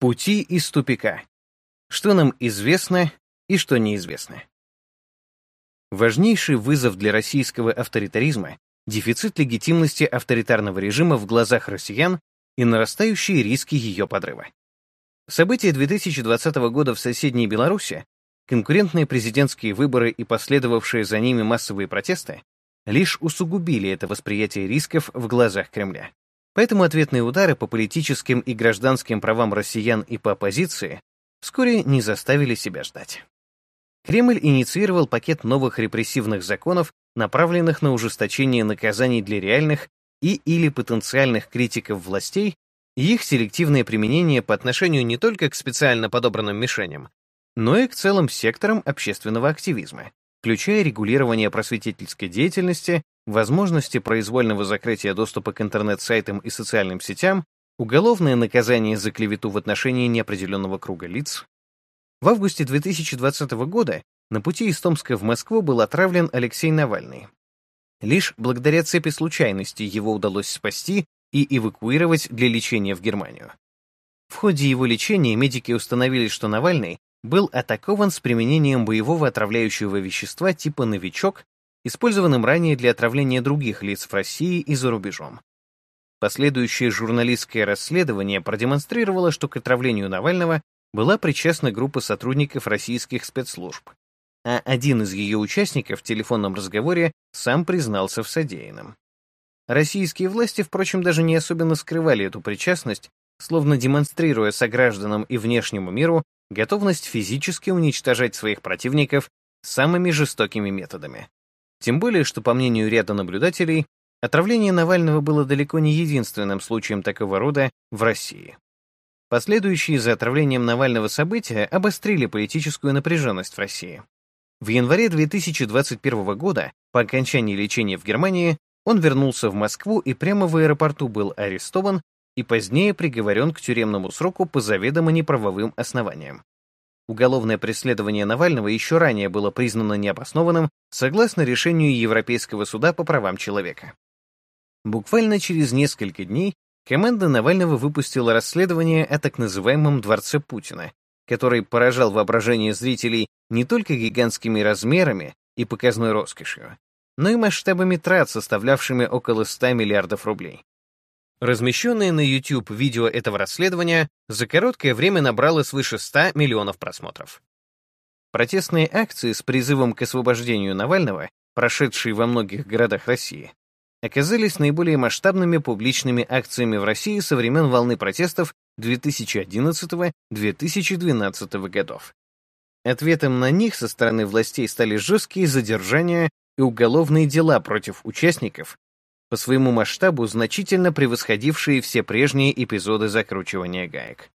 Пути из тупика. Что нам известно и что неизвестно. Важнейший вызов для российского авторитаризма — дефицит легитимности авторитарного режима в глазах россиян и нарастающие риски ее подрыва. События 2020 года в соседней Беларуси, конкурентные президентские выборы и последовавшие за ними массовые протесты лишь усугубили это восприятие рисков в глазах Кремля. Поэтому ответные удары по политическим и гражданским правам россиян и по оппозиции вскоре не заставили себя ждать. Кремль инициировал пакет новых репрессивных законов, направленных на ужесточение наказаний для реальных и или потенциальных критиков властей и их селективное применение по отношению не только к специально подобранным мишеням, но и к целым секторам общественного активизма, включая регулирование просветительской деятельности, возможности произвольного закрытия доступа к интернет-сайтам и социальным сетям, уголовное наказание за клевету в отношении неопределенного круга лиц. В августе 2020 года на пути из Томска в Москву был отравлен Алексей Навальный. Лишь благодаря цепи случайностей его удалось спасти и эвакуировать для лечения в Германию. В ходе его лечения медики установили, что Навальный был атакован с применением боевого отравляющего вещества типа «Новичок», использованным ранее для отравления других лиц в России и за рубежом. Последующее журналистское расследование продемонстрировало, что к отравлению Навального была причастна группа сотрудников российских спецслужб, а один из ее участников в телефонном разговоре сам признался в содеянном. Российские власти, впрочем, даже не особенно скрывали эту причастность, словно демонстрируя согражданам и внешнему миру готовность физически уничтожать своих противников самыми жестокими методами. Тем более, что, по мнению ряда наблюдателей, отравление Навального было далеко не единственным случаем такого рода в России. Последующие за отравлением Навального события обострили политическую напряженность в России. В январе 2021 года, по окончании лечения в Германии, он вернулся в Москву и прямо в аэропорту был арестован и позднее приговорен к тюремному сроку по заведомо неправовым основаниям. Уголовное преследование Навального еще ранее было признано необоснованным согласно решению Европейского суда по правам человека. Буквально через несколько дней команда Навального выпустила расследование о так называемом «дворце Путина», который поражал воображение зрителей не только гигантскими размерами и показной роскошью, но и масштабами трат, составлявшими около 100 миллиардов рублей. Размещенное на YouTube видео этого расследования за короткое время набрало свыше 100 миллионов просмотров. Протестные акции с призывом к освобождению Навального, прошедшие во многих городах России, оказались наиболее масштабными публичными акциями в России со времен волны протестов 2011-2012 годов. Ответом на них со стороны властей стали жесткие задержания и уголовные дела против участников, по своему масштабу значительно превосходившие все прежние эпизоды закручивания гаек.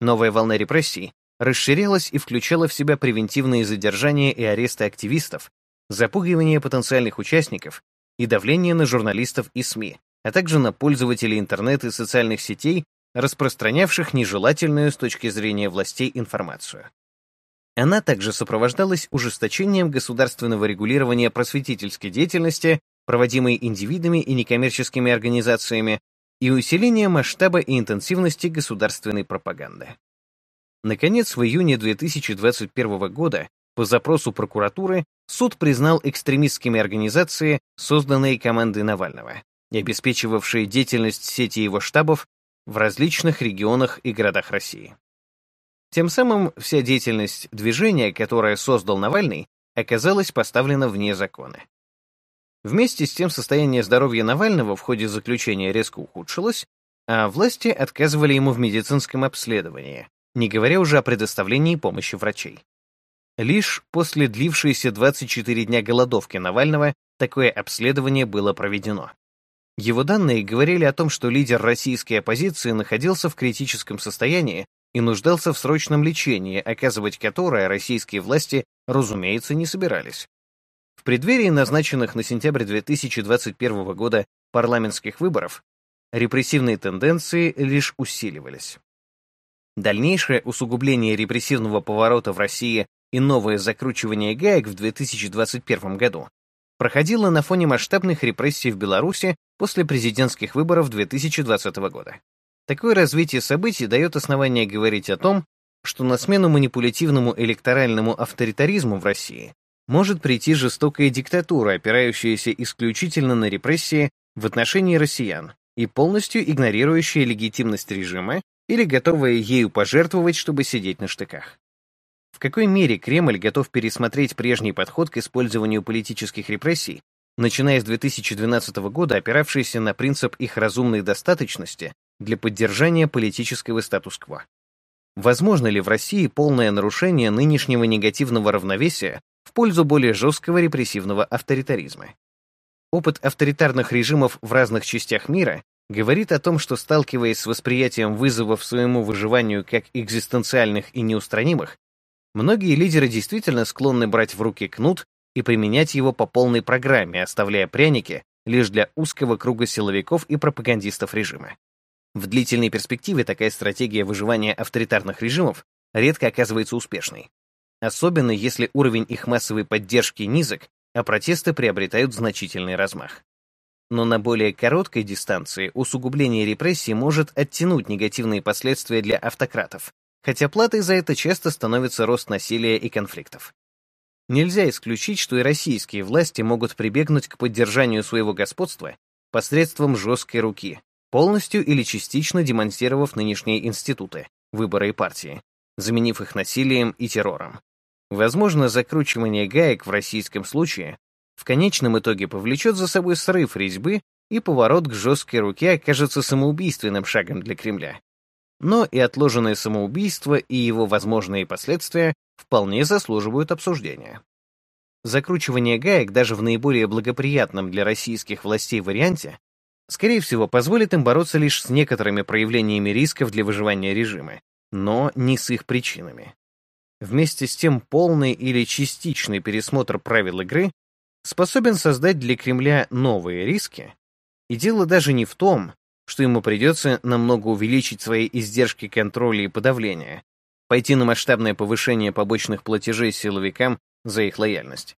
Новая волна репрессий расширялась и включала в себя превентивные задержания и аресты активистов, запугивание потенциальных участников и давление на журналистов и СМИ, а также на пользователей интернета и социальных сетей, распространявших нежелательную с точки зрения властей информацию. Она также сопровождалась ужесточением государственного регулирования просветительской деятельности, проводимой индивидами и некоммерческими организациями, и усилением масштаба и интенсивности государственной пропаганды. Наконец, в июне 2021 года по запросу прокуратуры суд признал экстремистскими организации, созданные командой Навального, обеспечивавшие деятельность сети его штабов в различных регионах и городах России. Тем самым вся деятельность движения, которое создал Навальный, оказалась поставлена вне закона. Вместе с тем состояние здоровья Навального в ходе заключения резко ухудшилось, а власти отказывали ему в медицинском обследовании, не говоря уже о предоставлении помощи врачей. Лишь после длившейся 24 дня голодовки Навального такое обследование было проведено. Его данные говорили о том, что лидер российской оппозиции находился в критическом состоянии и нуждался в срочном лечении, оказывать которое российские власти, разумеется, не собирались. В преддверии назначенных на сентябрь 2021 года парламентских выборов репрессивные тенденции лишь усиливались. Дальнейшее усугубление репрессивного поворота в России и новое закручивание гаек в 2021 году проходило на фоне масштабных репрессий в Беларуси после президентских выборов 2020 года. Такое развитие событий дает основание говорить о том, что на смену манипулятивному электоральному авторитаризму в России может прийти жестокая диктатура, опирающаяся исключительно на репрессии в отношении россиян и полностью игнорирующая легитимность режима или готовая ею пожертвовать, чтобы сидеть на штыках. В какой мере Кремль готов пересмотреть прежний подход к использованию политических репрессий, начиная с 2012 года, опиравшийся на принцип их разумной достаточности для поддержания политического статус-кво? Возможно ли в России полное нарушение нынешнего негативного равновесия в пользу более жесткого репрессивного авторитаризма? Опыт авторитарных режимов в разных частях мира говорит о том, что сталкиваясь с восприятием вызовов своему выживанию как экзистенциальных и неустранимых, многие лидеры действительно склонны брать в руки кнут и применять его по полной программе, оставляя пряники лишь для узкого круга силовиков и пропагандистов режима. В длительной перспективе такая стратегия выживания авторитарных режимов редко оказывается успешной. Особенно если уровень их массовой поддержки низок, а протесты приобретают значительный размах. Но на более короткой дистанции усугубление репрессий может оттянуть негативные последствия для автократов, хотя платой за это часто становится рост насилия и конфликтов. Нельзя исключить, что и российские власти могут прибегнуть к поддержанию своего господства посредством жесткой руки, полностью или частично демонтировав нынешние институты, выборы и партии, заменив их насилием и террором. Возможно, закручивание гаек в российском случае в конечном итоге повлечет за собой срыв резьбы и поворот к жесткой руке окажется самоубийственным шагом для Кремля. Но и отложенное самоубийство и его возможные последствия вполне заслуживают обсуждения. Закручивание гаек даже в наиболее благоприятном для российских властей варианте скорее всего, позволит им бороться лишь с некоторыми проявлениями рисков для выживания режима, но не с их причинами. Вместе с тем полный или частичный пересмотр правил игры способен создать для Кремля новые риски, и дело даже не в том, что ему придется намного увеличить свои издержки контроля и подавления, пойти на масштабное повышение побочных платежей силовикам за их лояльность.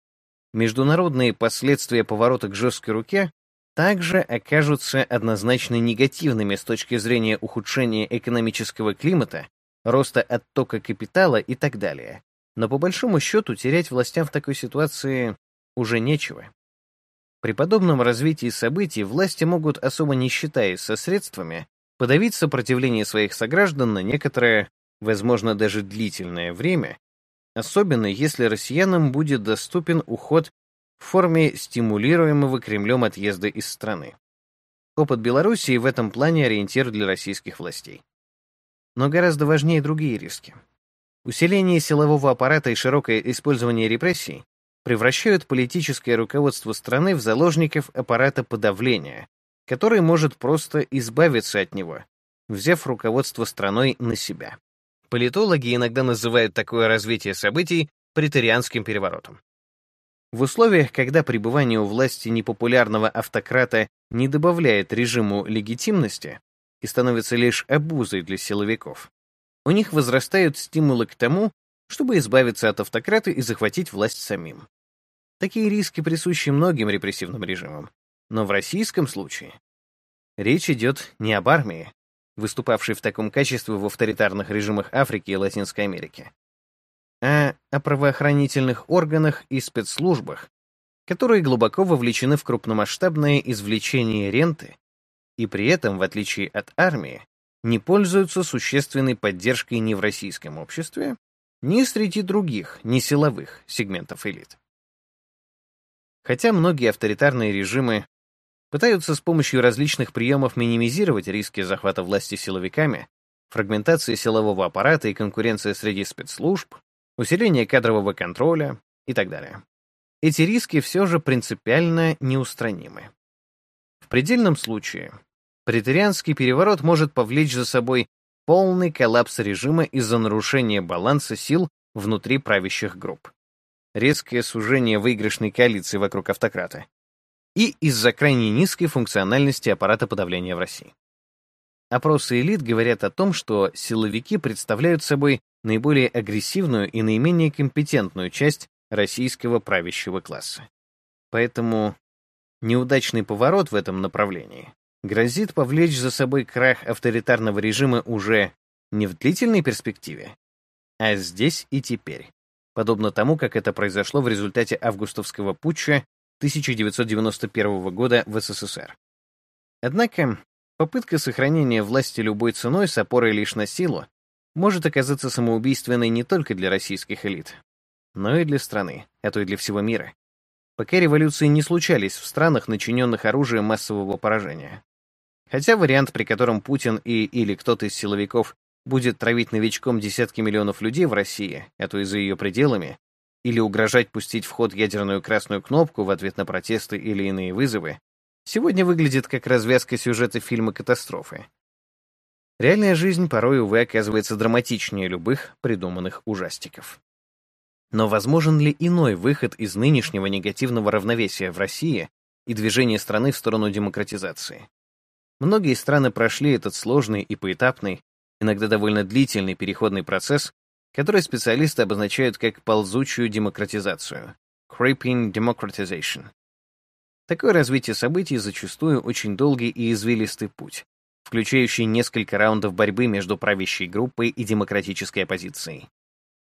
Международные последствия поворота к жесткой руке также окажутся однозначно негативными с точки зрения ухудшения экономического климата, роста оттока капитала и так далее. Но по большому счету терять властям в такой ситуации уже нечего. При подобном развитии событий власти могут, особо не считаясь со средствами, подавить сопротивление своих сограждан на некоторое, возможно, даже длительное время, особенно если россиянам будет доступен уход в форме стимулируемого Кремлем отъезда из страны. Опыт Белоруссии в этом плане ориентир для российских властей. Но гораздо важнее другие риски. Усиление силового аппарата и широкое использование репрессий превращают политическое руководство страны в заложников аппарата подавления, который может просто избавиться от него, взяв руководство страной на себя. Политологи иногда называют такое развитие событий претарианским переворотом. В условиях, когда пребывание у власти непопулярного автократа не добавляет режиму легитимности и становится лишь обузой для силовиков, у них возрастают стимулы к тому, чтобы избавиться от автократа и захватить власть самим. Такие риски присущи многим репрессивным режимам, но в российском случае речь идет не об армии, выступавшей в таком качестве в авторитарных режимах Африки и Латинской Америки, а о правоохранительных органах и спецслужбах, которые глубоко вовлечены в крупномасштабное извлечение ренты и при этом, в отличие от армии, не пользуются существенной поддержкой ни в российском обществе, ни среди других, несиловых сегментов элит. Хотя многие авторитарные режимы пытаются с помощью различных приемов минимизировать риски захвата власти силовиками, фрагментации силового аппарата и конкуренции среди спецслужб, усиление кадрового контроля и так далее. Эти риски все же принципиально неустранимы. Предельном случае претарианский переворот может повлечь за собой полный коллапс режима из-за нарушения баланса сил внутри правящих групп, резкое сужение выигрышной коалиции вокруг автократа и из-за крайне низкой функциональности аппарата подавления в России. Опросы элит говорят о том, что силовики представляют собой наиболее агрессивную и наименее компетентную часть российского правящего класса. Поэтому неудачный поворот в этом направлении грозит повлечь за собой крах авторитарного режима уже не в длительной перспективе, а здесь и теперь, подобно тому, как это произошло в результате августовского путча 1991 года в СССР. Однако, попытка сохранения власти любой ценой с опорой лишь на силу может оказаться самоубийственной не только для российских элит, но и для страны, а то и для всего мира. Пока революции не случались в странах, начиненных оружием массового поражения. Хотя вариант, при котором Путин и или кто-то из силовиков будет травить новичком десятки миллионов людей в России, а то и за ее пределами, или угрожать пустить в ход ядерную красную кнопку в ответ на протесты или иные вызовы, сегодня выглядит как развязка сюжета фильма «Катастрофы». Реальная жизнь порой, увы, оказывается драматичнее любых придуманных ужастиков. Но возможен ли иной выход из нынешнего негативного равновесия в России и движения страны в сторону демократизации? Многие страны прошли этот сложный и поэтапный, иногда довольно длительный переходный процесс, который специалисты обозначают как ползучую демократизацию creeping democratization. Такое развитие событий зачастую очень долгий и извилистый путь, включающий несколько раундов борьбы между правящей группой и демократической оппозицией.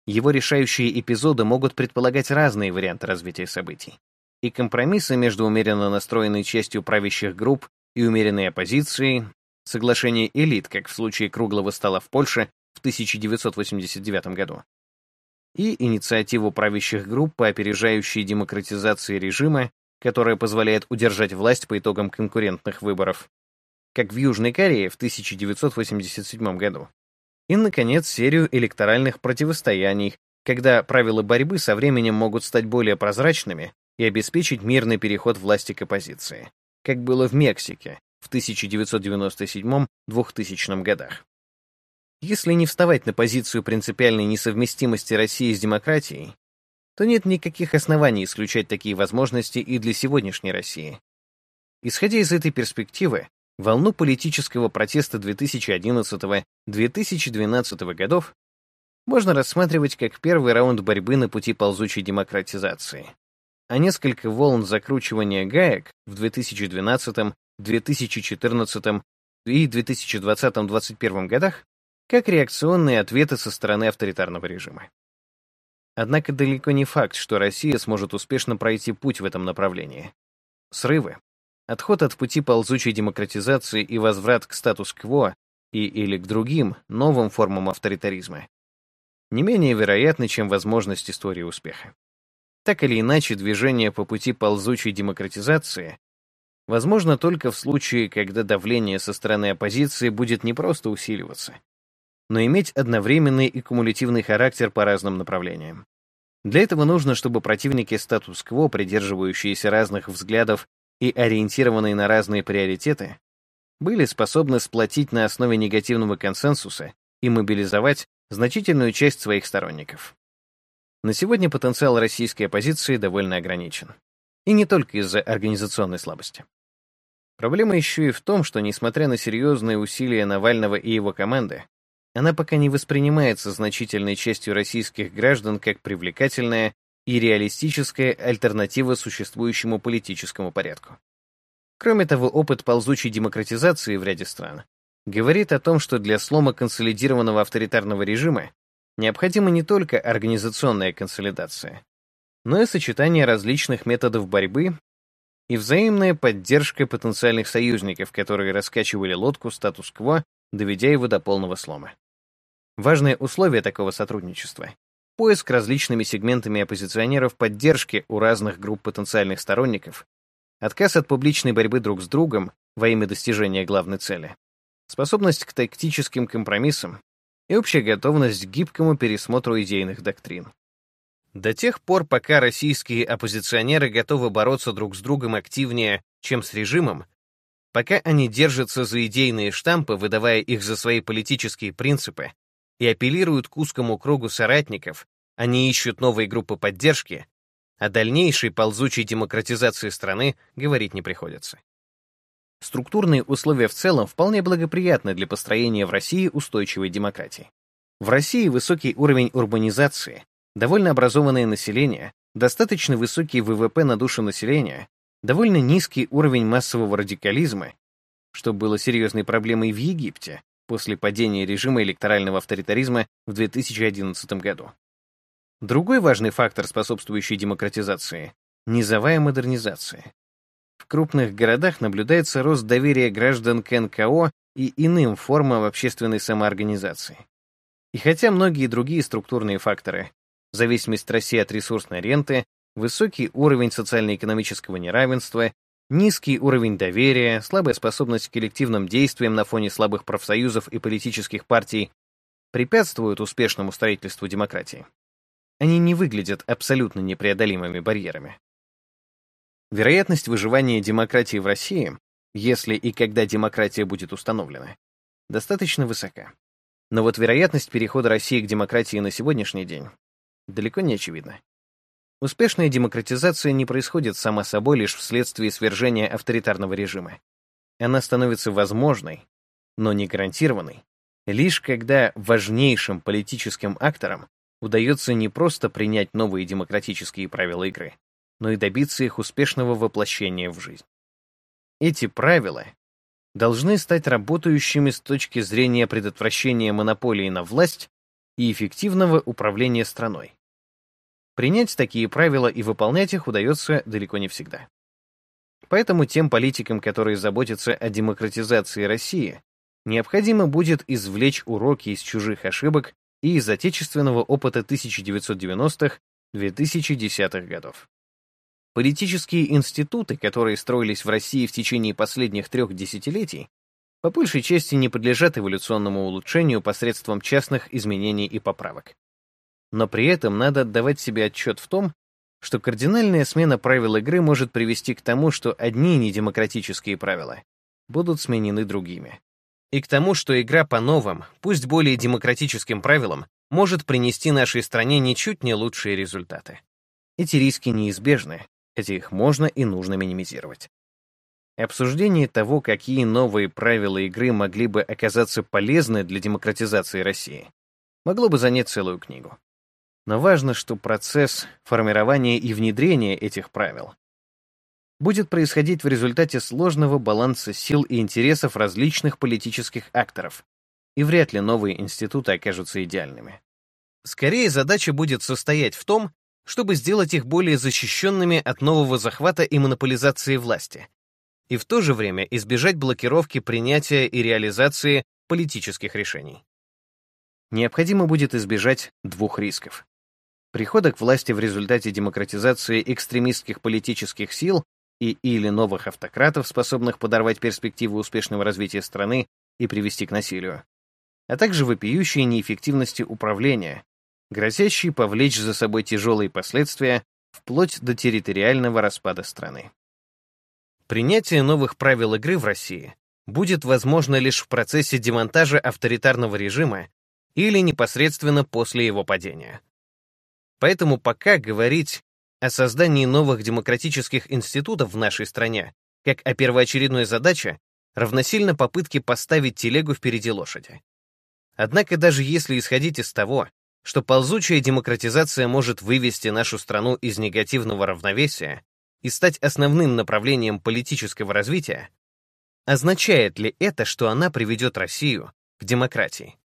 Его решающие эпизоды могут предполагать разные варианты развития событий. И компромиссы между умеренно настроенной частью правящих групп и умеренной оппозицией, соглашение элит, как в случае круглого стола в Польше в 1989 году, и инициативу правящих групп по опережающей демократизации режима, которая позволяет удержать власть по итогам конкурентных выборов, как в Южной Корее в 1987 году. И, наконец, серию электоральных противостояний, когда правила борьбы со временем могут стать более прозрачными и обеспечить мирный переход власти к оппозиции, как было в Мексике в 1997-2000 годах. Если не вставать на позицию принципиальной несовместимости России с демократией, то нет никаких оснований исключать такие возможности и для сегодняшней России. Исходя из этой перспективы, волну политического протеста 2011-2012 годов можно рассматривать как первый раунд борьбы на пути ползучей демократизации, а несколько волн закручивания гаек в 2012, 2014 и 2020-2021 годах как реакционные ответы со стороны авторитарного режима. Однако далеко не факт, что Россия сможет успешно пройти путь в этом направлении. Срывы, Отход от пути ползучей демократизации и возврат к статус-кво и или к другим, новым формам авторитаризма не менее вероятны, чем возможность истории успеха. Так или иначе, движение по пути ползучей демократизации возможно только в случае, когда давление со стороны оппозиции будет не просто усиливаться, но иметь одновременный и кумулятивный характер по разным направлениям. Для этого нужно, чтобы противники статус-кво, придерживающиеся разных взглядов и ориентированные на разные приоритеты, были способны сплотить на основе негативного консенсуса и мобилизовать значительную часть своих сторонников. На сегодня потенциал российской оппозиции довольно ограничен. И не только из-за организационной слабости. Проблема еще и в том, что, несмотря на серьезные усилия Навального и его команды, она пока не воспринимается значительной частью российских граждан как привлекательная и реалистическая альтернатива существующему политическому порядку. Кроме того, опыт ползучей демократизации в ряде стран говорит о том, что для слома консолидированного авторитарного режима необходима не только организационная консолидация, но и сочетание различных методов борьбы и взаимная поддержка потенциальных союзников, которые раскачивали лодку статус-кво, доведя его до полного слома. Важное условие такого сотрудничества поиск различными сегментами оппозиционеров поддержки у разных групп потенциальных сторонников, отказ от публичной борьбы друг с другом во имя достижения главной цели, способность к тактическим компромиссам и общая готовность к гибкому пересмотру идейных доктрин. До тех пор, пока российские оппозиционеры готовы бороться друг с другом активнее, чем с режимом, пока они держатся за идейные штампы, выдавая их за свои политические принципы, и апеллируют к узкому кругу соратников, они ищут новые группы поддержки, о дальнейшей ползучей демократизации страны говорить не приходится. Структурные условия в целом вполне благоприятны для построения в России устойчивой демократии. В России высокий уровень урбанизации, довольно образованное население, достаточно высокий ВВП на душу населения, довольно низкий уровень массового радикализма что было серьезной проблемой в Египте после падения режима электорального авторитаризма в 2011 году. Другой важный фактор, способствующий демократизации — низовая модернизация. В крупных городах наблюдается рост доверия граждан к НКО и иным формам общественной самоорганизации. И хотя многие другие структурные факторы, зависимость России от ресурсной ренты, высокий уровень социально-экономического неравенства, низкий уровень доверия, слабая способность к коллективным действиям на фоне слабых профсоюзов и политических партий препятствуют успешному строительству демократии. Они не выглядят абсолютно непреодолимыми барьерами. Вероятность выживания демократии в России, если и когда демократия будет установлена, достаточно высока. Но вот вероятность перехода России к демократии на сегодняшний день далеко не очевидна. Успешная демократизация не происходит сама собой лишь вследствие свержения авторитарного режима. Она становится возможной, но не гарантированной, лишь когда важнейшим политическим акторам удается не просто принять новые демократические правила игры, но и добиться их успешного воплощения в жизнь. Эти правила должны стать работающими с точки зрения предотвращения монополии на власть и эффективного управления страной. Принять такие правила и выполнять их удается далеко не всегда. Поэтому тем политикам, которые заботятся о демократизации России, необходимо будет извлечь уроки из чужих ошибок и из отечественного опыта 1990-2010-х годов. Политические институты, которые строились в России в течение последних трех десятилетий, по большей части не подлежат эволюционному улучшению посредством частных изменений и поправок. Но при этом надо отдавать себе отчет в том, что кардинальная смена правил игры может привести к тому, что одни недемократические правила будут сменены другими. И к тому, что игра по новым, пусть более демократическим правилам, может принести нашей стране ничуть не лучшие результаты. Эти риски неизбежны, хотя их можно и нужно минимизировать. Обсуждение того, какие новые правила игры могли бы оказаться полезны для демократизации России, могло бы занять целую книгу. Но важно, что процесс формирования и внедрения этих правил будет происходить в результате сложного баланса сил и интересов различных политических акторов, и вряд ли новые институты окажутся идеальными. Скорее, задача будет состоять в том, чтобы сделать их более защищенными от нового захвата и монополизации власти, и в то же время избежать блокировки принятия и реализации политических решений. Необходимо будет избежать двух рисков. Прихода к власти в результате демократизации экстремистских политических сил и или новых автократов, способных подорвать перспективы успешного развития страны и привести к насилию, а также вопиющей неэффективности управления, грозящий повлечь за собой тяжелые последствия вплоть до территориального распада страны. Принятие новых правил игры в России будет возможно лишь в процессе демонтажа авторитарного режима или непосредственно после его падения. Поэтому пока говорить о создании новых демократических институтов в нашей стране как о первоочередной задаче равносильно попытке поставить телегу впереди лошади. Однако даже если исходить из того, что ползучая демократизация может вывести нашу страну из негативного равновесия и стать основным направлением политического развития, означает ли это, что она приведет Россию к демократии?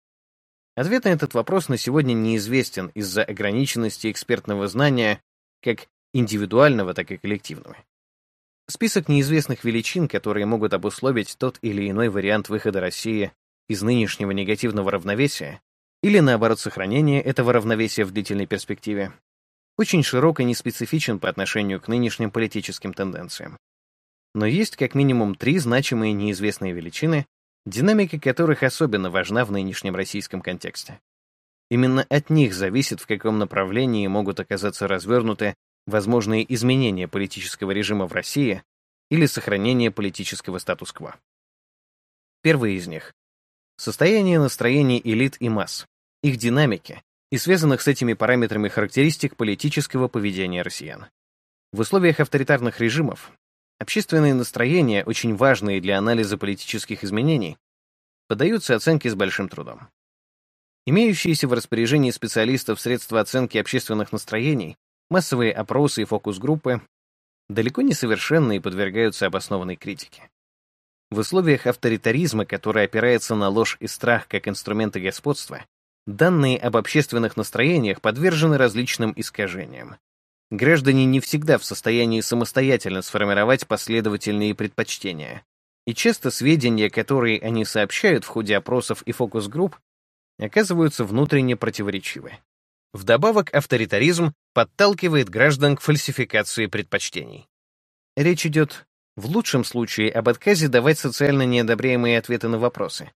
Ответ на этот вопрос на сегодня неизвестен из-за ограниченности экспертного знания как индивидуального, так и коллективного. Список неизвестных величин, которые могут обусловить тот или иной вариант выхода России из нынешнего негативного равновесия, или, наоборот, сохранение этого равновесия в длительной перспективе, очень широк и неспецифичен по отношению к нынешним политическим тенденциям. Но есть как минимум три значимые неизвестные величины, динамика которых особенно важна в нынешнем российском контексте. Именно от них зависит, в каком направлении могут оказаться развернуты возможные изменения политического режима в России или сохранение политического статус-кво. Первый из них Состояние настроений элит и масс, их динамики и связанных с этими параметрами характеристик политического поведения россиян. В условиях авторитарных режимов общественные настроения, очень важные для анализа политических изменений, поддаются оценке с большим трудом. Имеющиеся в распоряжении специалистов средства оценки общественных настроений, массовые опросы и фокус-группы далеко не совершенны и подвергаются обоснованной критике. В условиях авторитаризма, который опирается на ложь и страх как инструменты господства, данные об общественных настроениях подвержены различным искажениям. Граждане не всегда в состоянии самостоятельно сформировать последовательные предпочтения, и часто сведения, которые они сообщают в ходе опросов и фокус-групп, оказываются внутренне противоречивы. Вдобавок, авторитаризм подталкивает граждан к фальсификации предпочтений. Речь идет в лучшем случае об отказе давать социально неодобряемые ответы на вопросы,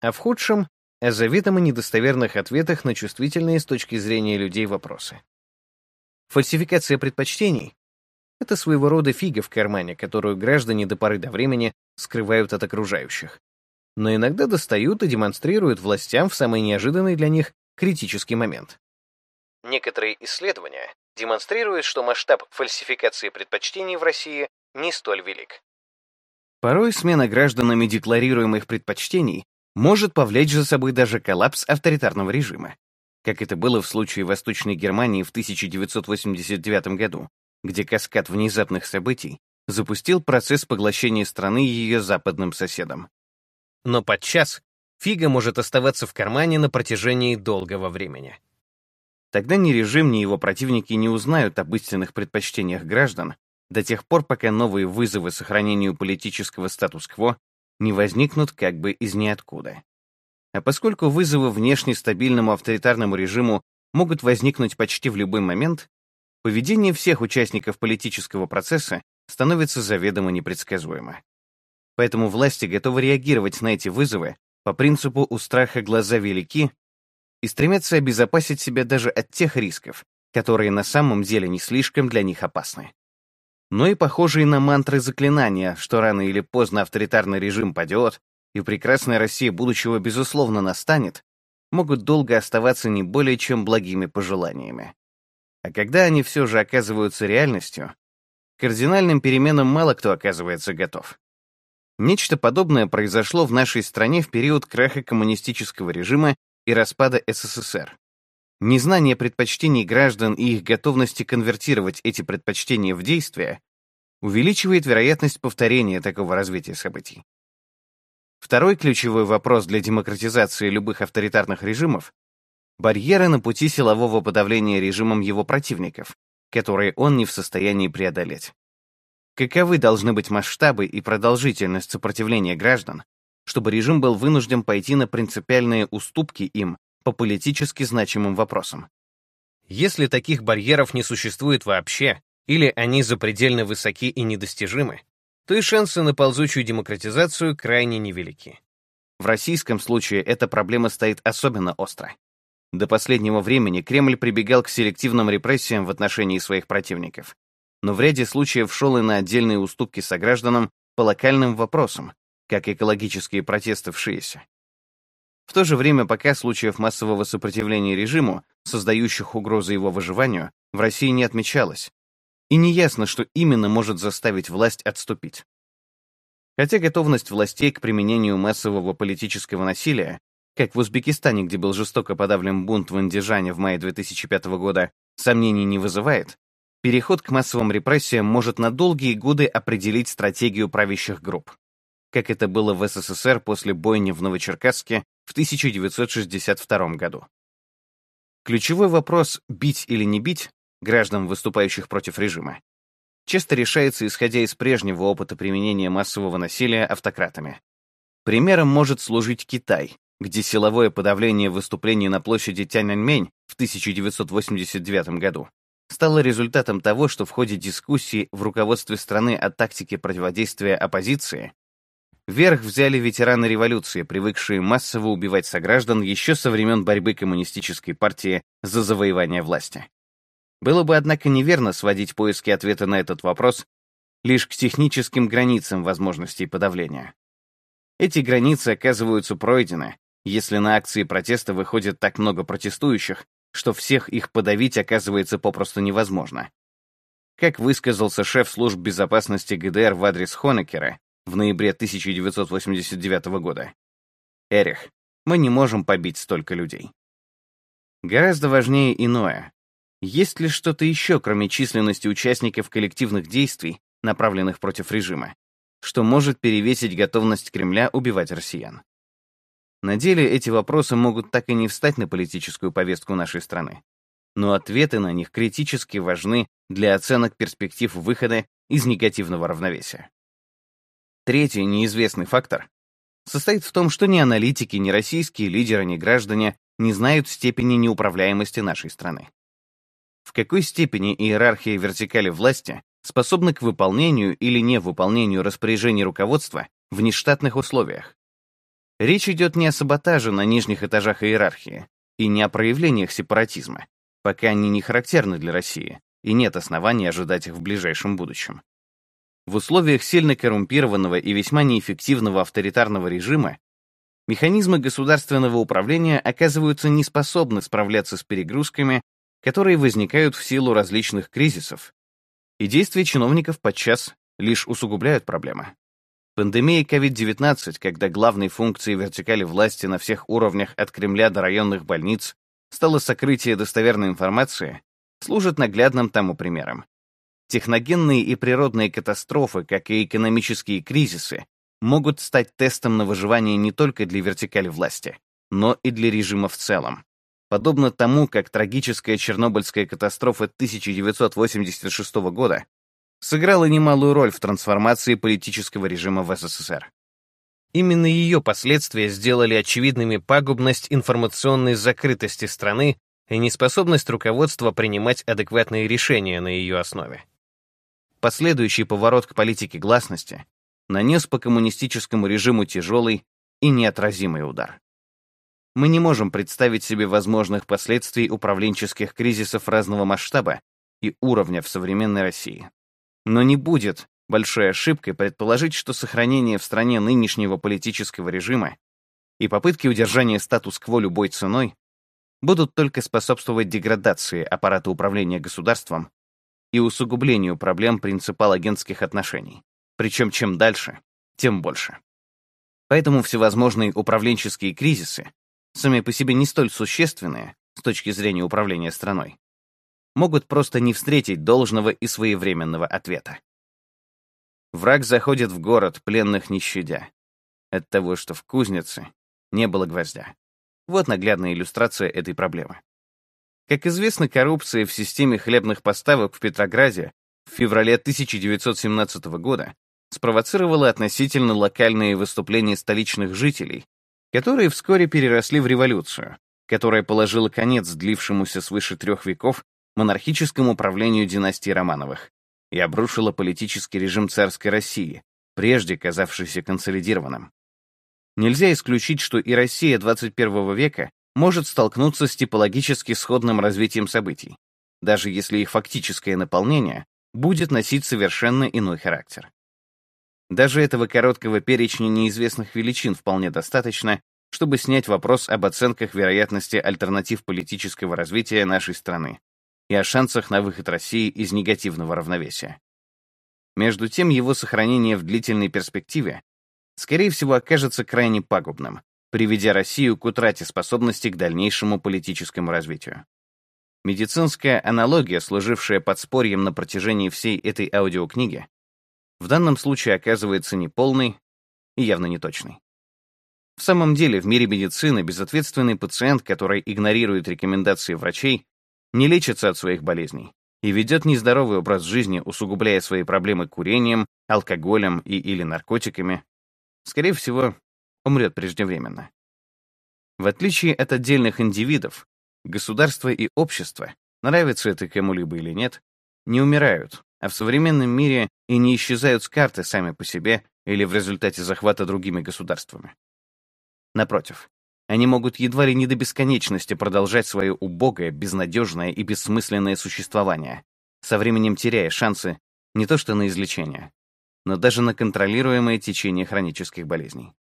а в худшем — о заведомо недостоверных ответах на чувствительные с точки зрения людей вопросы. Фальсификация предпочтений — это своего рода фига в кармане, которую граждане до поры до времени скрывают от окружающих. Но иногда достают и демонстрируют властям в самый неожиданный для них критический момент. Некоторые исследования демонстрируют, что масштаб фальсификации предпочтений в России не столь велик. Порой смена гражданами декларируемых предпочтений может повлечь за собой даже коллапс авторитарного режима, как это было в случае Восточной Германии в 1989 году, где каскад внезапных событий запустил процесс поглощения страны ее западным соседом. Но подчас фига может оставаться в кармане на протяжении долгого времени. Тогда ни режим, ни его противники не узнают об истинных предпочтениях граждан до тех пор, пока новые вызовы сохранению политического статус-кво не возникнут как бы из ниоткуда. А поскольку вызовы внешне стабильному авторитарному режиму могут возникнуть почти в любой момент, поведение всех участников политического процесса становится заведомо непредсказуемо. Поэтому власти готовы реагировать на эти вызовы по принципу «у страха глаза велики» и стремятся обезопасить себя даже от тех рисков, которые на самом деле не слишком для них опасны. Но и похожие на мантры заклинания, что рано или поздно авторитарный режим падет, и прекрасная Россия будущего безусловно настанет, могут долго оставаться не более чем благими пожеланиями. А когда они все же оказываются реальностью, кардинальным переменам мало кто оказывается готов. Нечто подобное произошло в нашей стране в период краха коммунистического режима и распада СССР. Незнание предпочтений граждан и их готовности конвертировать эти предпочтения в действия увеличивает вероятность повторения такого развития событий. Второй ключевой вопрос для демократизации любых авторитарных режимов — барьеры на пути силового подавления режимом его противников, которые он не в состоянии преодолеть. Каковы должны быть масштабы и продолжительность сопротивления граждан, чтобы режим был вынужден пойти на принципиальные уступки им по политически значимым вопросам. Если таких барьеров не существует вообще, или они запредельно высоки и недостижимы, то и шансы на ползучую демократизацию крайне невелики. В российском случае эта проблема стоит особенно остро. До последнего времени Кремль прибегал к селективным репрессиям в отношении своих противников, но в ряде случаев шел и на отдельные уступки согражданам по локальным вопросам, как экологические протесты в Шиесе. В то же время, пока случаев массового сопротивления режиму, создающих угрозы его выживанию, в России не отмечалось, и неясно, что именно может заставить власть отступить. Хотя готовность властей к применению массового политического насилия, как в Узбекистане, где был жестоко подавлен бунт в Андижане в мае 2005 года, сомнений не вызывает, переход к массовым репрессиям может на долгие годы определить стратегию правящих групп как это было в СССР после бойни в Новочеркасске в 1962 году. Ключевой вопрос «бить или не бить» граждан, выступающих против режима, часто решается исходя из прежнего опыта применения массового насилия автократами. Примером может служить Китай, где силовое подавление выступлений на площади Тяньаньмэнь в 1989 году стало результатом того, что в ходе дискуссий в руководстве страны о тактике противодействия оппозиции Верх взяли ветераны революции, привыкшие массово убивать сограждан еще со времен борьбы коммунистической партии за завоевание власти. Было бы, однако, неверно сводить поиски ответа на этот вопрос лишь к техническим границам возможностей подавления. Эти границы оказываются пройдены, если на акции протеста выходит так много протестующих, что всех их подавить оказывается попросту невозможно. Как высказался шеф служб безопасности ГДР в адрес Хонекера, в ноябре 1989 года. Эрих, мы не можем побить столько людей. Гораздо важнее иное. Есть ли что-то еще, кроме численности участников коллективных действий, направленных против режима, что может перевесить готовность Кремля убивать россиян. На деле эти вопросы могут так и не встать на политическую повестку нашей страны. Но ответы на них критически важны для оценок перспектив выхода из негативного равновесия. Третий неизвестный фактор состоит в том, что ни аналитики, ни российские лидеры, ни граждане не знают степени неуправляемости нашей страны. В какой степени иерархия вертикали власти способна к выполнению или невыполнению распоряжений руководства в нештатных условиях? Речь идет не о саботаже на нижних этажах иерархии и не о проявлениях сепаратизма, пока они не характерны для России, и нет оснований ожидать их в ближайшем будущем. В условиях сильно коррумпированного и весьма неэффективного авторитарного режима механизмы государственного управления оказываются неспособны справляться с перегрузками, которые возникают в силу различных кризисов, и действия чиновников подчас лишь усугубляют проблемы. Пандемия COVID-19, когда главной функцией вертикали власти на всех уровнях от Кремля до районных больниц стало сокрытие достоверной информации, служит наглядным тому примером. Техногенные и природные катастрофы, как и экономические кризисы, могут стать тестом на выживание не только для вертикали власти, но и для режима в целом. Подобно тому, как трагическая Чернобыльская катастрофа 1986 года сыграла немалую роль в трансформации политического режима в СССР. Именно ее последствия сделали очевидными пагубность информационной закрытости страны и неспособность руководства принимать адекватные решения на ее основе. Последующий поворот к политике гласности нанес по коммунистическому режиму тяжелый и неотразимый удар. Мы не можем представить себе возможных последствий управленческих кризисов разного масштаба и уровня в современной России. Но не будет большой ошибкой предположить, что сохранение в стране нынешнего политического режима и попытки удержания статус-кво любой ценой будут только способствовать деградации аппарата управления государством и усугублению проблем принципал-агентских отношений. Причем чем дальше, тем больше. Поэтому всевозможные управленческие кризисы сами по себе не столь существенные с точки зрения управления страной, могут просто не встретить должного и своевременного ответа. Враг заходит в город, пленных не щадя. От того, что в кузнице не было гвоздя. Вот наглядная иллюстрация этой проблемы. Как известно, коррупция в системе хлебных поставок в Петрограде в феврале 1917 года спровоцировала относительно локальные выступления столичных жителей которые вскоре переросли в революцию, которая положила конец длившемуся свыше трех веков монархическому правлению династии Романовых и обрушила политический режим царской России, прежде казавшийся консолидированным. Нельзя исключить, что и Россия 21 века может столкнуться с типологически сходным развитием событий, даже если их фактическое наполнение будет носить совершенно иной характер. Даже этого короткого перечня неизвестных величин вполне достаточно, чтобы снять вопрос об оценках вероятности альтернатив политического развития нашей страны и о шансах на выход России из негативного равновесия. Между тем, его сохранение в длительной перспективе, скорее всего, окажется крайне пагубным, приведя Россию к утрате способности к дальнейшему политическому развитию. Медицинская аналогия, служившая подспорьем на протяжении всей этой аудиокниги, в данном случае оказывается неполной и явно неточной. В самом деле, в мире медицины безответственный пациент, который игнорирует рекомендации врачей, не лечится от своих болезней и ведет нездоровый образ жизни, усугубляя свои проблемы курением, алкоголем и или наркотиками, скорее всего, умрет преждевременно. В отличие от отдельных индивидов, государство и общество, нравится это кому-либо или нет, не умирают, а в современном мире и не исчезают с карты сами по себе или в результате захвата другими государствами. Напротив, они могут едва ли не до бесконечности продолжать свое убогое, безнадежное и бессмысленное существование, со временем теряя шансы не то что на излечение, но даже на контролируемое течение хронических болезней.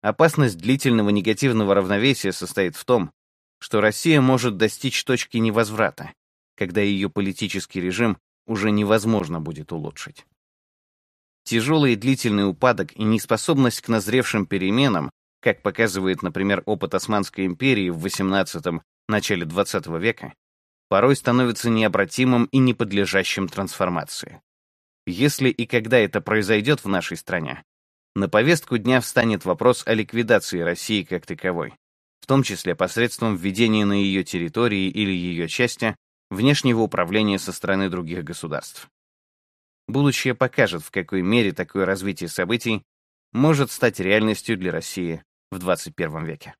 Опасность длительного негативного равновесия состоит в том, что Россия может достичь точки невозврата, когда ее политический режим уже невозможно будет улучшить. Тяжелый и длительный упадок и неспособность к назревшим переменам, как показывает, например, опыт Османской империи в XVIII – начале XX века, порой становится необратимым и неподлежащим трансформации. Если и когда это произойдет в нашей стране, на повестку дня встанет вопрос о ликвидации России как таковой, в том числе посредством введения на ее территории или ее части внешнего управления со стороны других государств. Будущее покажет, в какой мере такое развитие событий может стать реальностью для России в 21 веке.